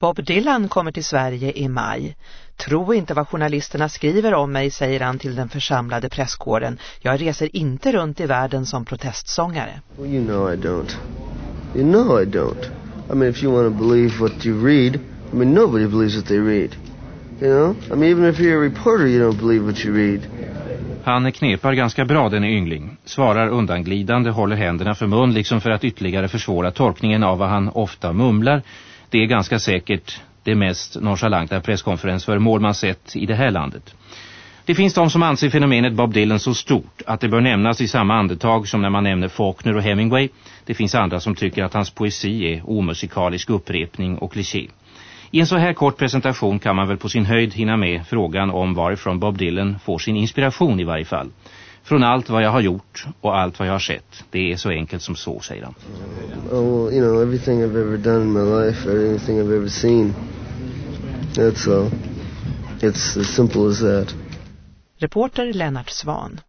Bob Dylan kommer till Sverige i maj. Tro inte vad journalisterna skriver om mig, säger han till den församlade presskåren. Jag reser inte runt i världen som protestsångare. Well, you know I don't. You know I don't. I mean, if you want to believe what you read, I mean, nobody believes what they read. You know? I mean, even if you're a reporter, you don't believe what you read. Han knepar ganska bra den yngling, svarar undanglidande, håller händerna för mun liksom för att ytterligare försvåra tolkningen av vad han ofta mumlar. Det är ganska säkert det mest nonchalanta presskonferensföremål man sett i det här landet. Det finns de som anser fenomenet Bob Dylan så stort att det bör nämnas i samma andetag som när man nämner Faulkner och Hemingway. Det finns andra som tycker att hans poesi är omusikalisk upprepning och kliché. I en så här kort presentation kan man väl på sin höjd hinna med frågan om varifrån Bob Dylan får sin inspiration i varje fall. Från allt vad jag har gjort och allt vad jag har sett. Det är så enkelt som så, säger han. Oh, well, you know, everything I've ever done in my life, everything I've ever seen. That's all. It's as simple as that. Reporter Lennart Svan.